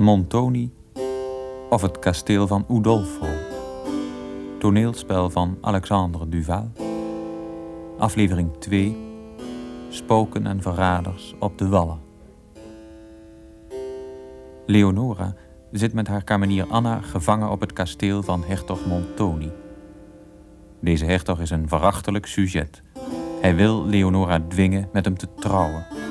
Montoni of het kasteel van Udolpho. Toneelspel van Alexandre Duval. Aflevering 2. Spoken en verraders op de wallen. Leonora zit met haar kamenier Anna gevangen op het kasteel van hertog Montoni. Deze hertog is een verachtelijk sujet. Hij wil Leonora dwingen met hem te trouwen.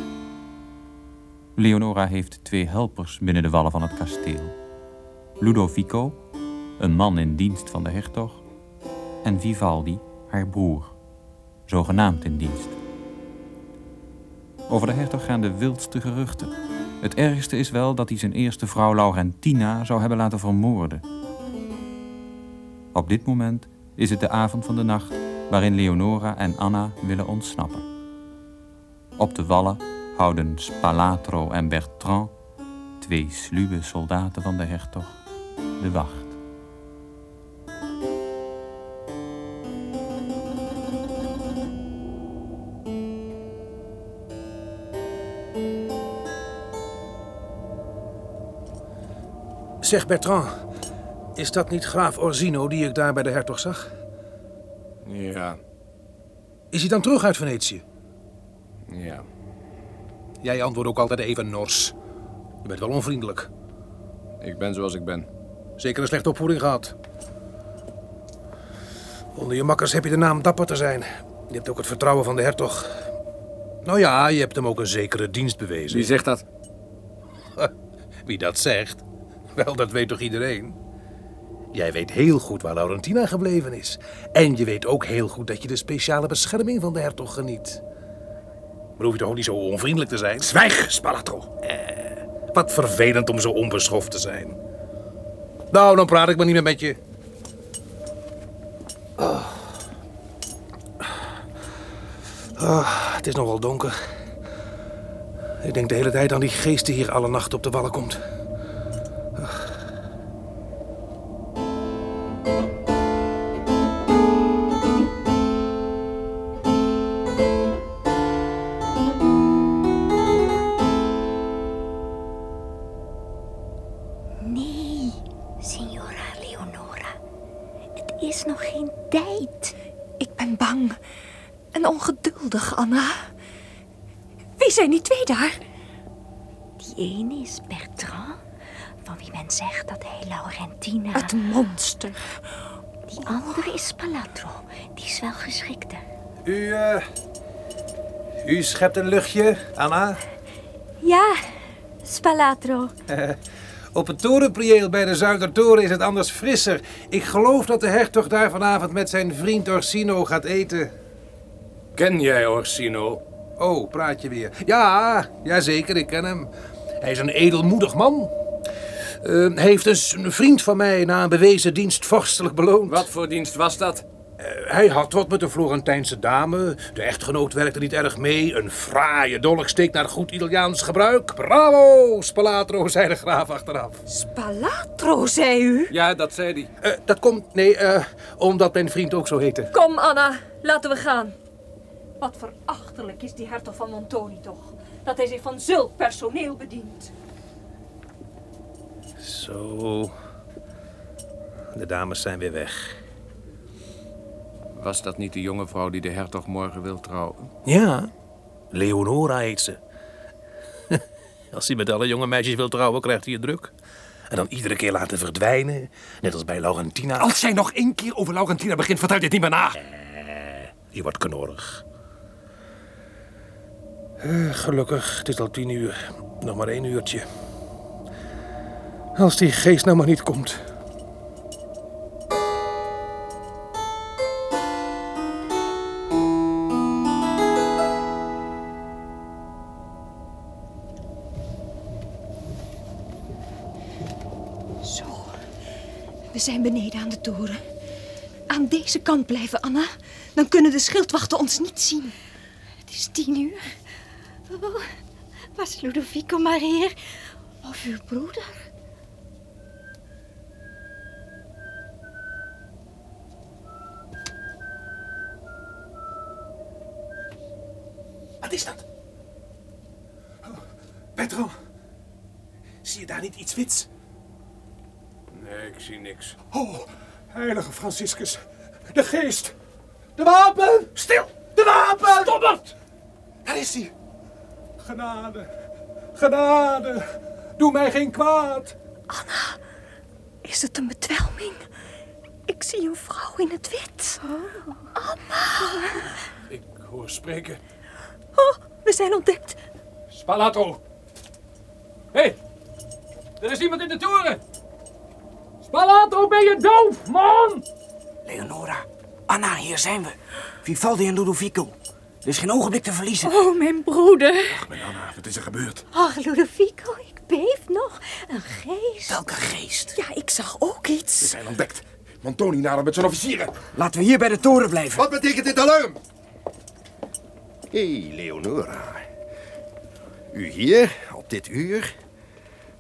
Leonora heeft twee helpers binnen de wallen van het kasteel. Ludovico, een man in dienst van de hertog, en Vivaldi, haar broer, zogenaamd in dienst. Over de hertog gaan de wildste geruchten. Het ergste is wel dat hij zijn eerste vrouw Laurentina zou hebben laten vermoorden. Op dit moment is het de avond van de nacht waarin Leonora en Anna willen ontsnappen. Op de wallen houden Spalatro en Bertrand, twee sluwe soldaten van de hertog, de wacht. Zeg Bertrand, is dat niet graaf Orsino die ik daar bij de hertog zag? Ja, Is hij dan terug uit Venetië? ja. Jij antwoordt ook altijd even nors. Je bent wel onvriendelijk. Ik ben zoals ik ben. Zeker een slechte opvoeding gehad. Onder je makkers heb je de naam dapper te zijn. Je hebt ook het vertrouwen van de hertog. Nou ja, je hebt hem ook een zekere dienst bewezen. Wie zegt dat? Wie dat zegt? Wel, dat weet toch iedereen? Jij weet heel goed waar Laurentina gebleven is. En je weet ook heel goed dat je de speciale bescherming van de hertog geniet. Maar hoef je toch ook niet zo onvriendelijk te zijn? Zwijg, Spalatro. Eh, wat vervelend om zo onbeschoft te zijn. Nou, dan praat ik maar niet meer met je. Ah. Ah, het is nog wel donker. Ik denk de hele tijd aan die geest die hier alle nacht op de wallen komt. Men zegt dat hij Laurentina... Het monster. Die andere is Palatro, die is wel geschikter. U, eh. U schept een luchtje, Anna. Ja, Spalatro. Op het torenprieel bij de Zuidertoren is het anders frisser. Ik geloof dat de hertog daar vanavond met zijn vriend Orsino gaat eten. Ken jij Orsino? Oh, praat je weer. Ja, jazeker, ik ken hem. Hij is een edelmoedig man. Eh, hij heeft dus een vriend van mij na een bewezen dienst vorstelijk beloond. Wat voor dienst was dat? Eh, hij had wat met een Florentijnse dame. De echtgenoot werkte niet erg mee. Een fraaie dolksteek naar goed Italiaans gebruik. Bravo, Spalatro, zei de graaf achteraf. Spalatro, zei u? Ja, dat zei hij. Eh, dat komt, nee, eh, omdat mijn vriend ook zo heette. Kom, Anna, laten we gaan. Wat verachtelijk is die hertog van Montoni toch. Dat hij zich van zulk personeel bedient. Zo. De dames zijn weer weg. Was dat niet de jonge vrouw die de hertog morgen wil trouwen? Ja, Leonora heet ze. Als hij met alle jonge meisjes wil trouwen, krijgt hij het druk. En dan iedere keer laten verdwijnen, net als bij Laurentina. Als jij nog één keer over Laurentina begint, vertel je het niet meer na. Je wordt knorrig. Eh, gelukkig, het is al tien uur. Nog maar één uurtje. Als die geest nou maar niet komt. Zo, we zijn beneden aan de toren. Aan deze kant blijven, Anna. Dan kunnen de schildwachten ons niet zien. Het is tien uur. Oh, was Ludovico maar hier. Of uw broeder. Iets? Nee, ik zie niks. Oh, heilige Franciscus. De geest. De wapen. Stil! De wapen. Stop het! Daar is hij. Genade. Genade. Doe mij geen kwaad. Is het een bedwelming? Ik zie een vrouw in het wit. Ik hoor spreken. Oh, we zijn ontdekt. Spalatro. Hé, hey, er is iemand in de toren. Spalatro, ben je doof, man? Leonora, Anna, hier zijn we. Vivaldi en Ludovico. Er is geen ogenblik te verliezen. Oh, mijn broeder. Mijn Anna, wat is er gebeurd? Ach, Ludovico, ik beef nog. Een geest. Welke geest. Ja, ik zag ook iets. We zijn ontdekt. Montoni nadert met zijn officieren. Laten we hier bij de toren blijven. Wat betekent dit alarm? Hé, hey, Leonora. U hier, op dit uur?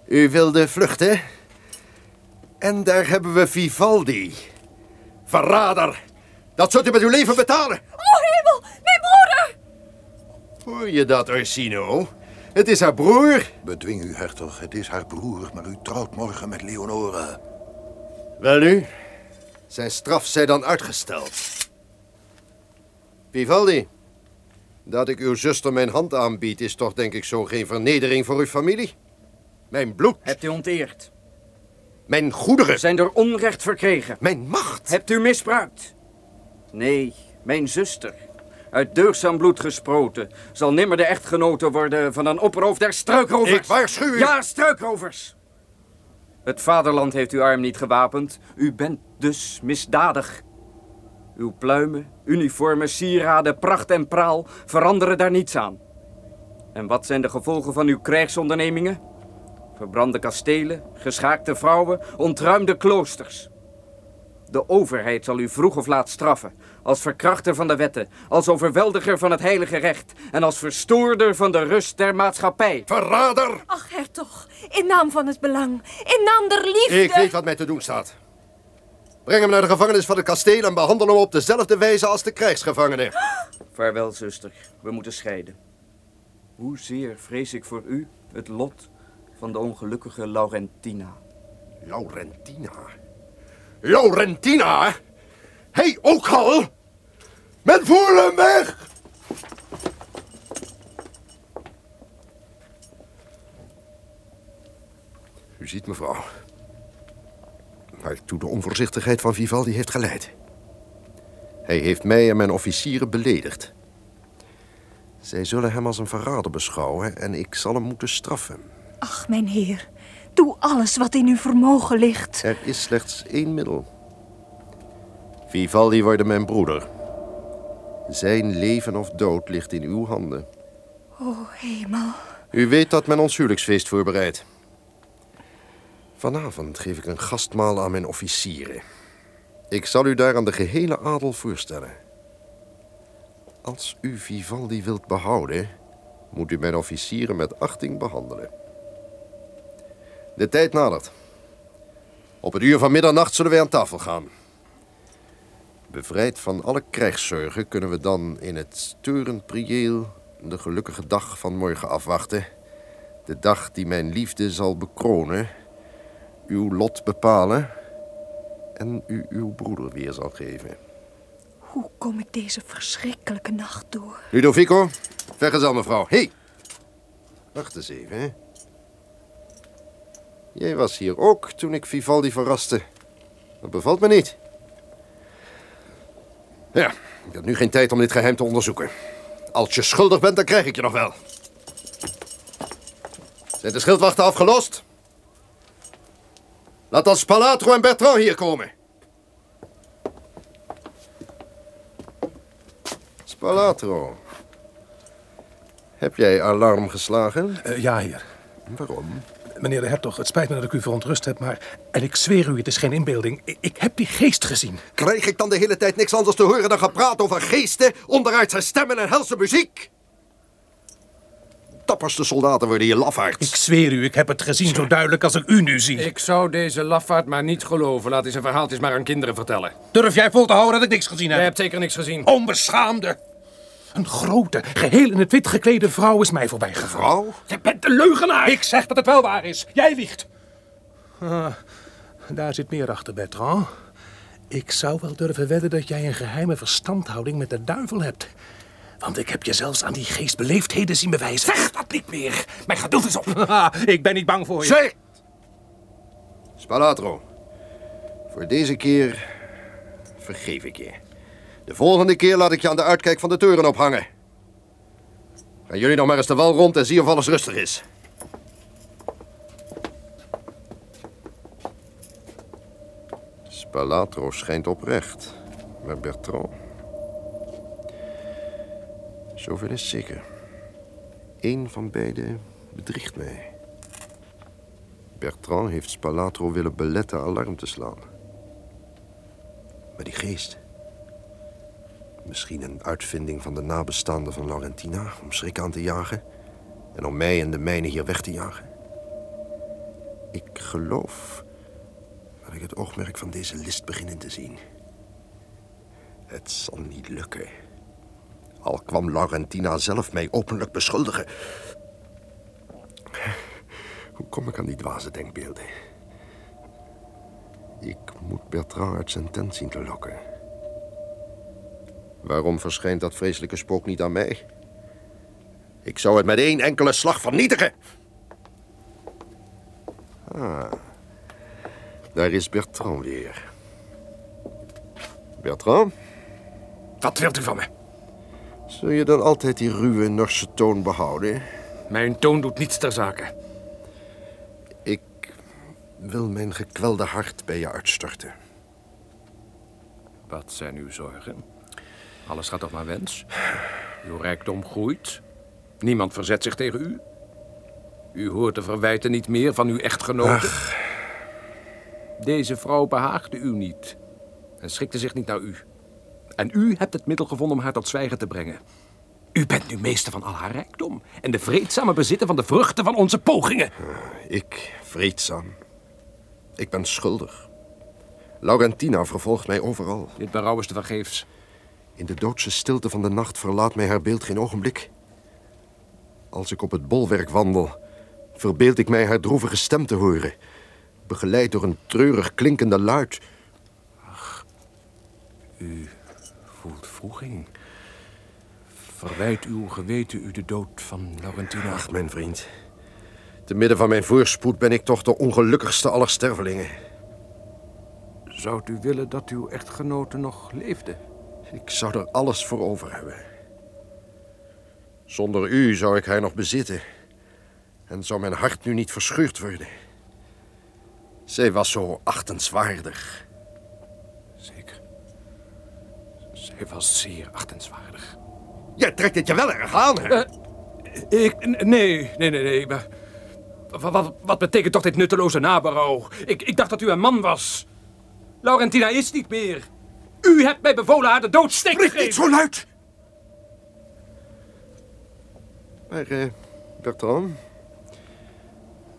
U wilde vluchten? En daar hebben we Vivaldi. Verrader! Dat zult u met uw leven betalen! Oh, hemel, mijn broeder! Hoor je dat, Orsino? Het is haar broer. Bedwing u, hertog. Het is haar broer, maar u trouwt morgen met Leonora. Wel nu, zijn straf zij dan uitgesteld. Vivaldi, dat ik uw zuster mijn hand aanbied, is toch denk ik zo geen vernedering voor uw familie? Mijn bloed, Hebt u onteerd. mijn goederen, Zijn door onrecht verkregen. mijn macht. Hebt u misbruikt? Nee, mijn zuster. Uit deugdzaam bloed gesproten. Zal nimmer de echtgenote worden van een oproof der struikrovers. Ik waarschuw u. Ja, struikrovers. Het vaderland heeft uw arm niet gewapend. U bent dus misdadig. Uw pluimen, uniformen, sieraden, pracht en praal veranderen daar niets aan. En wat zijn de gevolgen van uw krijgsondernemingen? Verbrande kastelen, geschaakte vrouwen, ontruimde kloosters. De overheid zal u vroeg of laat straffen. Als verkrachter van de wetten, als overweldiger van het heilige recht en als verstoorder van de rust der maatschappij. Verrader! Ach, hertog, in naam van het belang, in naam der liefde. Ik weet wat mij te doen staat. Breng hem naar de gevangenis van het kasteel en behandel hem op dezelfde wijze als de krijgsgevangenen. Vaarwel, zuster. We moeten scheiden. Hoezeer vrees ik voor u het lot van de ongelukkige Laurentina. Laurentina. Laurentina? Hij ook al? Men voer hem weg! U ziet, mevrouw, waartoe de onvoorzichtigheid van Vivaldi heeft geleid. Hij heeft mij en mijn officieren beledigd. Zij zullen hem als een verrader beschouwen en ik zal hem moeten straffen. Ach, mijn heer, doe alles wat in uw vermogen ligt. Er is slechts één middel. Vivaldi wordt mijn broeder. Zijn leven of dood ligt in uw handen. O, hemel. U weet dat men ons huwelijksfeest voorbereidt. Vanavond geef ik een gastmaal aan mijn officieren. Ik zal u daar aan de gehele adel voorstellen. Als u Vivaldi wilt behouden, moet u mijn officieren met achting behandelen. De tijd nadert. Op het uur van middernacht zullen wij aan tafel gaan. Bevrijd van alle krijgszorgen kunnen we dan in het steurend prieel de gelukkige dag van morgen afwachten. De dag die mijn liefde zal bekronen, uw lot bepalen en u uw broeder weer zal geven. Hoe kom ik deze verschrikkelijke nacht door? Ludovico, vergezel mevrouw. Hé! Hey. Wacht eens even, hè. Jij was hier ook toen ik Vivaldi verraste. Dat bevalt me niet. Ja, ik heb nu geen tijd om dit geheim te onderzoeken. Als je schuldig bent, dan krijg ik je nog wel. Zijn de schildwachten afgelost? Laat dan Spalatro en Bertrand hier komen. Spalatro. Heb jij alarm geslagen? Eh, ja, heer. Waarom? Meneer de hertog, het spijt me dat ik u verontrust heb, maar... En ik zweer u, het is geen inbeelding. Ik, ik heb die geest gezien. Krijg ik dan de hele tijd niks anders te horen dan gepraat over geesten, onderaardse stemmen en helse muziek? Dapperste soldaten worden hier lafaards. Ik zweer u, ik heb het gezien zo duidelijk als ik u nu zie. Ik zou deze lafaard maar niet geloven. Laat hij zijn verhaaltjes maar aan kinderen vertellen. Durf jij vol te houden dat ik niks gezien heb? Jij hebt zeker niks gezien. Onbeschaamde! Een grote, geheel in het wit geklede vrouw is mij voorbijgegaan. Vrouw? Je bent een leugenaar! Ik zeg dat het wel waar is. Jij liegt. Ah, daar zit meer achter, Bertrand. Ik zou wel durven wedden dat jij een geheime verstandhouding met de duivel hebt. Want ik heb je zelfs aan die geest beleefdheden zien bewijzen. Zeg dat niet meer. Mijn geduld is op. ik ben niet bang voor je. Zeg! Spalatro, voor deze keer vergeef ik je. De volgende keer laat ik je aan de uitkijk van de toren ophangen. Gaan jullie nog maar eens de wal rond en zie of alles rustig is. Spalatro schijnt oprecht, maar Bertrand... Zoveel is zeker. Eén van beiden bedriegt mij. Bertrand heeft Spalatro willen beletten alarm te slaan. Maar die geest... Misschien een uitvinding van de nabestaanden van Laurentina... om schrik aan te jagen... en om mij en de mijnen hier weg te jagen. Ik geloof dat ik het oogmerk van deze list begin in te zien. Het zal niet lukken. Al kwam Laurentina zelf mij openlijk beschuldigen. Hoe kom ik aan die dwaze denkbeelden? Ik moet Bertrand uit zijn tent zien te lokken. Waarom verschijnt dat vreselijke spook niet aan mij? Ik zou het met één enkele slag vernietigen. Ah, daar is Bertrand weer. Bertrand, Wat wilt u van me? zul je dan altijd die ruwe Norse toon behouden? Mijn toon doet niets ter zake. Ik wil mijn gekwelde hart bij je uitstorten. Wat zijn uw zorgen? Alles gaat toch naar wens? Uw rijkdom groeit. Niemand verzet zich tegen u. U hoort de verwijten niet meer van uw echtgenote. Deze vrouw behaagde u niet. En schikte zich niet naar u. En u hebt het middel gevonden om haar tot zwijgen te brengen. U bent nu meester van al haar rijkdom. En de vreedzame bezitter van de vruchten van onze pogingen. Ik, vreedzaam. Ik ben schuldig. Laurentina vervolgt mij overal. Dit berouw is te vergeefs. In de doodse stilte van de nacht verlaat mij haar beeld geen ogenblik. Als ik op het bolwerk wandel, verbeeld ik mij haar droevige stem te horen. Begeleid door een treurig klinkende luid. U voelt wroeging. Verwijt uw geweten u de dood van Laurentina? Ach, mijn vriend. Te midden van mijn voorspoed ben ik toch de ongelukkigste aller stervelingen. Zou u willen dat uw echtgenote nog leefde? Ik zou er alles voor over hebben. Zonder u zou ik haar nog bezitten. En zou mijn hart nu niet verscheurd worden. Zij was zo achtenswaardig. Zeker. Zij was zeer achtenswaardig. Jij trekt het je wel erg aan, hè? Ik... n- Nee, nee, nee, nee. Maar... Wat, wat, wat betekent toch dit nutteloze naberouw? Ik, ik dacht dat u een man was. Laurentina is niet meer. U hebt mij bevolen haar de doodsteek te geven. niet zo luid! Maar, eh, Bertrand...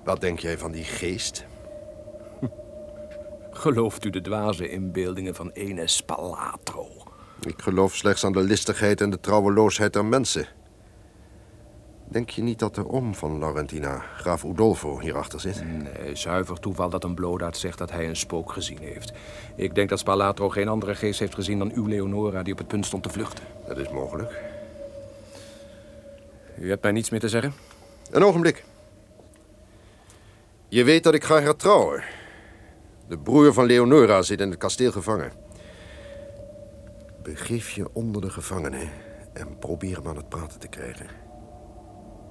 Wat denk jij van die geest? Gelooft u de dwaze inbeeldingen van ene Spalatro? Ik geloof slechts aan de listigheid en de trouweloosheid der mensen. Denk je niet dat de oom van Laurentina, graaf Udolfo, hierachter zit? Nee, zuiver toeval dat een bloodaard zegt dat hij een spook gezien heeft. Ik denk dat Spalatro geen andere geest heeft gezien dan uw Leonora die op het punt stond te vluchten. Dat is mogelijk. U hebt mij niets meer te zeggen? Een ogenblik. Je weet dat ik ga haar trouwen. De broer van Leonora zit in het kasteel gevangen. Begeef je onder de gevangenen en probeer hem aan het praten te krijgen.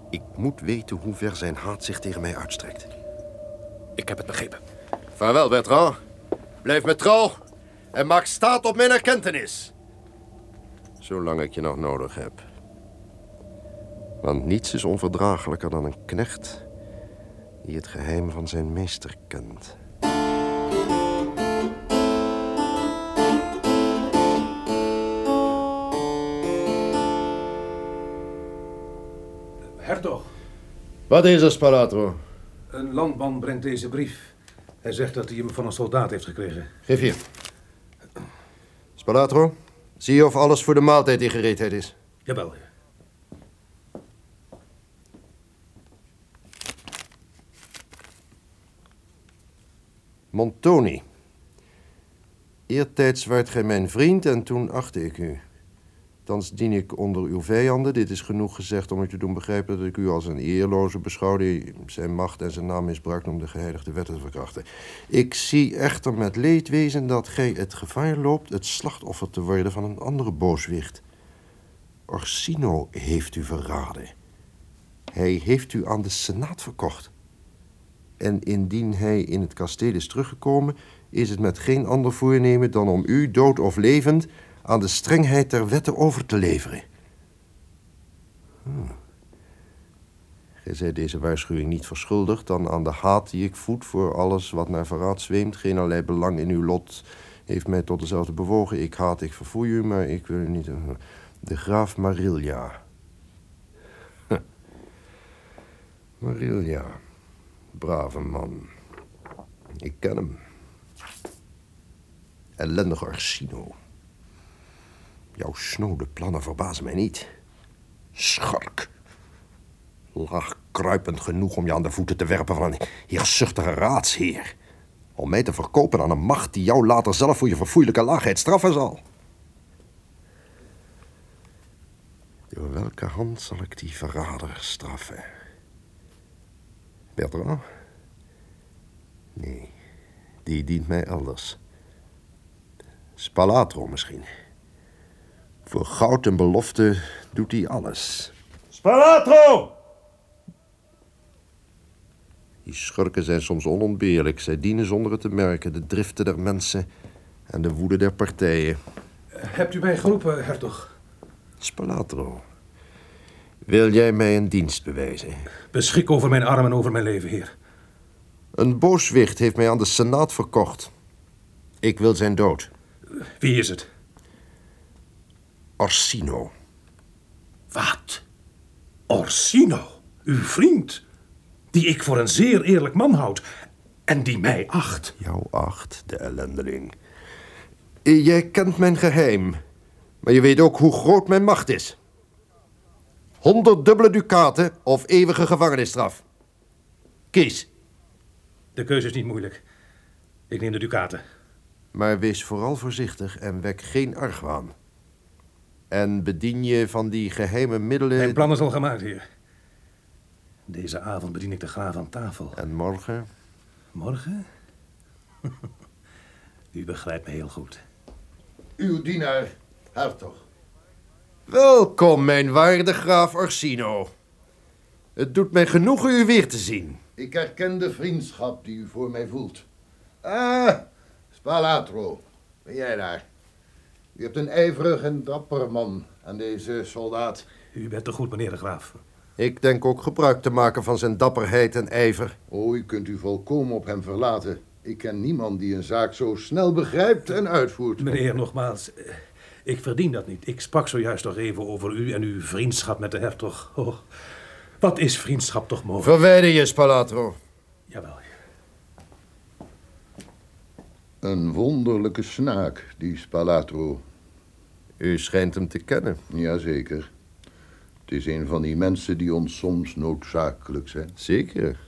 Ik moet weten hoe ver zijn haat zich tegen mij uitstrekt. Ik heb het begrepen. Vaarwel, Bertrand. Blijf me trouw en maak staat op mijn erkentenis. Zolang ik je nog nodig heb. Want niets is onverdraaglijker dan een knecht die het geheim van zijn meester kent. Wat is er, Spalatro? een landman brengt deze brief. Hij zegt dat hij hem van een soldaat heeft gekregen. Geef hier. Spalatro, zie je of alles voor de maaltijd in gereedheid is. Jawel, heer. Montoni. Eertijds waart gij mijn vriend en toen achtte ik u. Thans dien ik onder uw vijanden. Dit is genoeg gezegd om u te doen begrijpen dat ik u als een eerloze beschouw... die zijn macht en zijn naam misbruikt om de geheiligde wetten te verkrachten. Ik zie echter met leedwezen dat gij het gevaar loopt... het slachtoffer te worden van een andere booswicht. Orsino heeft u verraden. Hij heeft u aan de Senaat verkocht. En indien hij in het kasteel is teruggekomen... is het met geen ander voornemen dan om u, dood of levend... aan de strengheid der wetten over te leveren. Hmm. Gij zijt deze waarschuwing niet verschuldigd... dan aan de haat die ik voed voor alles wat naar verraad zweemt. Geen allerlei belang in uw lot heeft mij tot dezelfde bewogen. Ik haat, ik verfoei u, maar ik wil u niet... De graaf Marilja. Huh. Marilja. Brave man. Ik ken hem. Ellendige Orsino. Jouw snode plannen verbazen mij niet. Schurk. Laagkruipend genoeg om je aan de voeten te werpen van een heerzuchtige raadsheer. Om mij te verkopen aan een macht die jou later zelf voor je verfoeilijke laagheid straffen zal. Door welke hand zal ik die verrader straffen? Bertrand? Nee, die dient mij elders. Spalatro misschien. Voor goud en belofte doet hij alles. Spalatro! Die schurken zijn soms onontbeerlijk. Zij dienen zonder het te merken de driften der mensen en de woede der partijen. Hebt u mij geroepen, hertog? Spalatro, wil jij mij een dienst bewijzen? Beschik over mijn arm en over mijn leven, heer. Een booswicht heeft mij aan de Senaat verkocht. Ik wil zijn dood. Wie is het? Orsino. Wat? Orsino, uw vriend, die ik voor een zeer eerlijk man houd en die mij acht. Jou acht, de ellendeling. Jij kent mijn geheim, maar je weet ook hoe groot mijn macht is. Honderd dubbele ducaten of eeuwige gevangenisstraf. Kies. De keuze is niet moeilijk. Ik neem de ducaten. Maar wees vooral voorzichtig en wek geen argwaan. En bedien je van die geheime middelen... Mijn plan is al gemaakt, heer. Deze avond bedien ik de graaf aan tafel. En morgen? Morgen? U begrijpt me heel goed. Uw dienaar, hertog. Welkom, mijn waarde graaf Orsino. Het doet mij genoegen u weer te zien. Ik herken de vriendschap die u voor mij voelt. Ah, Spalatro, ben jij daar? U hebt een ijverig en dapper man aan deze soldaat. U bent te goed, meneer de graaf. Ik denk ook gebruik te maken van zijn dapperheid en ijver. Oh, u kunt u volkomen op hem verlaten. Ik ken niemand die een zaak zo snel begrijpt en uitvoert. Meneer, nogmaals, eh, ik verdien dat niet. Ik sprak zojuist nog even over u en uw vriendschap met de hertog. Oh, wat is vriendschap toch mogelijk? Verwijder je, Spalatro. Jawel. Een wonderlijke snaak, die Spalatro. U schijnt hem te kennen. Jazeker. Het is een van die mensen die ons soms noodzakelijk zijn. Zeker.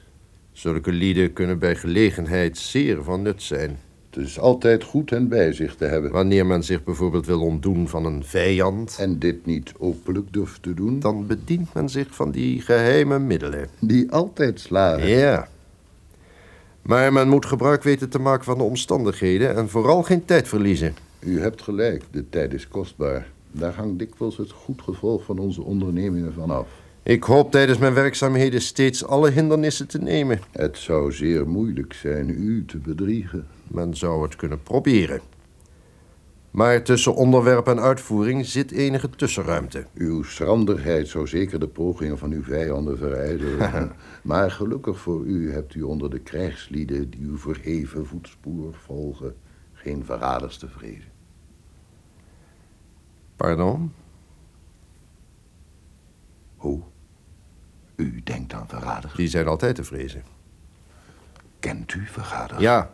Zulke lieden kunnen bij gelegenheid zeer van nut zijn. Het is altijd goed hen bij zich te hebben. Wanneer men zich bijvoorbeeld wil ontdoen van een vijand... En dit niet openlijk durft te doen... dan bedient men zich van die geheime middelen. Die altijd slagen. Ja. Maar men moet gebruik weten te maken van de omstandigheden... en vooral geen tijd verliezen. U hebt gelijk, de tijd is kostbaar. Daar hangt dikwijls het goed gevolg van onze ondernemingen vanaf. Ik hoop tijdens mijn werkzaamheden steeds alle hindernissen te nemen. Het zou zeer moeilijk zijn u te bedriegen. Men zou het kunnen proberen. Maar tussen onderwerp en uitvoering zit enige tussenruimte. Uw schranderheid zou zeker de pogingen van uw vijanden verijdelen. maar gelukkig voor u hebt u onder de krijgslieden die uw verheven voetspoor volgen... geen verraders te vrezen. Pardon? Hoe? U denkt aan verraders? Die zijn altijd te vrezen. Kent u verraders? Ja.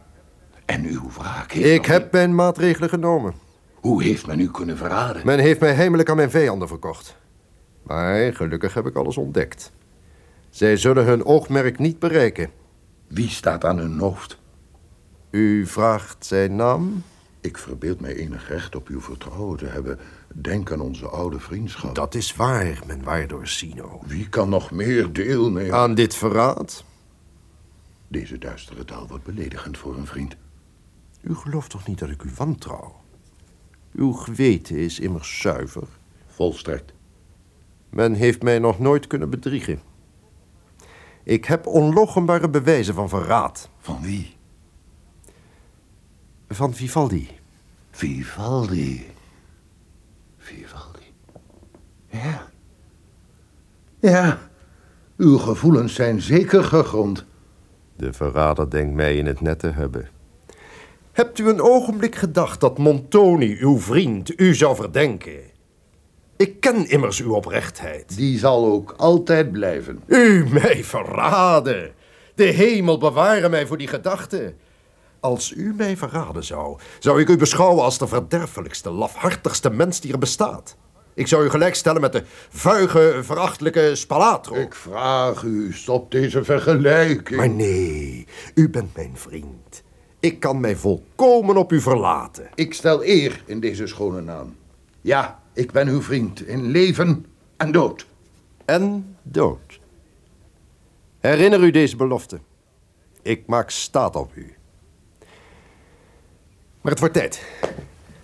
En uw wraak heeft Ik heb mijn maatregelen genomen. Hoe heeft men u kunnen verraden? Men heeft mij heimelijk aan mijn vijanden verkocht. Maar gelukkig heb ik alles ontdekt. Zij zullen hun oogmerk niet bereiken. Wie staat aan hun hoofd? U vraagt zijn naam? Ik verbeeld mij enig recht op uw vertrouwen te hebben. Denk aan onze oude vriendschap. Dat is waar, mijn waarde Orsino. Wie kan nog meer deelnemen? Aan dit verraad? Deze duistere taal wordt beledigend voor een vriend. U gelooft toch niet dat ik u wantrouw? Uw geweten is immers zuiver. Volstrekt. Men heeft mij nog nooit kunnen bedriegen. Ik heb onloochenbare bewijzen van verraad. Van wie? Van Vivaldi. Vivaldi. Vivaldi. Ja. Ja. Uw gevoelens zijn zeker gegrond. De verrader denkt mij in het net te hebben. Hebt u een ogenblik gedacht dat Montoni, uw vriend, u zou verdenken? Ik ken immers uw oprechtheid. Die zal ook altijd blijven. U mij verraden. De hemel beware mij voor die gedachte. Als u mij verraden zou, zou ik u beschouwen als de verderfelijkste, lafhartigste mens die er bestaat. Ik zou u gelijkstellen met de vuige, verachtelijke Spalatro. Ik vraag u, stop deze vergelijking. Maar nee, u bent mijn vriend. Ik kan mij volkomen op u verlaten. Ik stel eer in deze schone naam. Ja, ik ben uw vriend in leven en dood. En dood. Herinner u deze belofte. Ik maak staat op u. Maar het wordt tijd.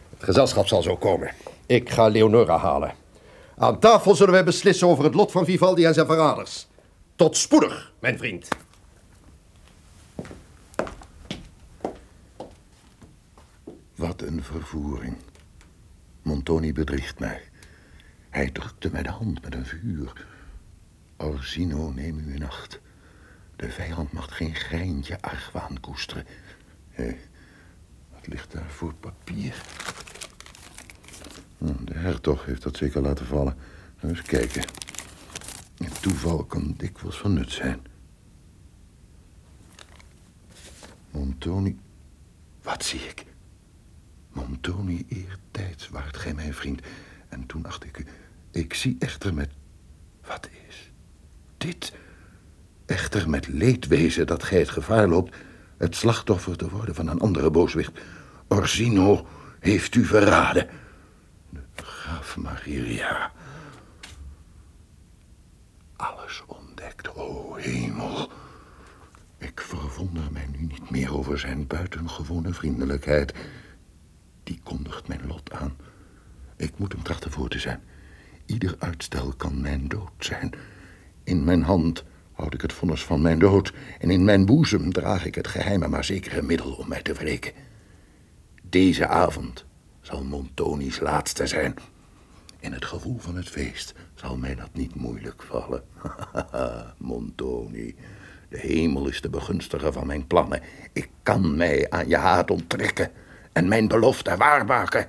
Het gezelschap zal zo komen. Ik ga Leonora halen. Aan tafel zullen wij beslissen over het lot van Vivaldi en zijn verraders. Tot spoedig, mijn vriend. Wat een vervoering. Montoni bedriegt mij. Hij drukte mij de hand met een vuur. Orsino, neem u in acht. De vijand mag geen greintje argwaan koesteren. Hé, wat ligt daar voor papier? Hm, De hertog heeft dat zeker laten vallen. Eens kijken. Het toeval kan dikwijls van nut zijn. Montoni. Wat zie ik? Montoni eertijds waart gij mijn vriend. En toen dacht ik ik zie echter met... Wat is dit? Echter met leedwezen dat gij het gevaar loopt... het slachtoffer te worden van een andere booswicht. Orsino heeft u verraden. De graaf Maria. Alles ontdekt, o hemel. Ik verwonder mij nu niet meer over zijn buitengewone vriendelijkheid. Die kondigt mijn lot aan. Ik moet hem trachten voor te zijn. Ieder uitstel kan mijn dood zijn. In mijn hand houd ik het vonnis van mijn dood... en in mijn boezem draag ik het geheime maar zekere middel om mij te wreken. Deze avond zal Montoni's laatste zijn. In het gevoel van het feest zal mij dat niet moeilijk vallen. Montoni, de hemel is de begunstiger van mijn plannen. Ik kan mij aan je haat onttrekken en mijn belofte waarmaken.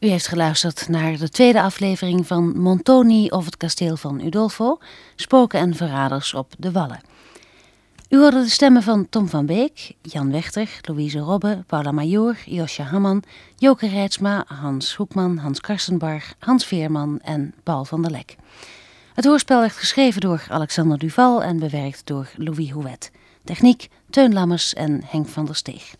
U heeft geluisterd naar de tweede aflevering van Montoni of het kasteel van Udolpho, Spoken en Verraders op de Wallen. U hoorde de stemmen van Tom van Beek, Jan Wechter, Louise Robbe, Paula Major, Josja Hamman, Joke Rijtsma, Hans Hoekman, Hans Karstenbarg, Hans Veerman en Paul van der Lek. Het hoorspel werd geschreven door Alexander Duval en bewerkt door Louis Houet. Techniek Teun Lammers en Henk van der Steeg.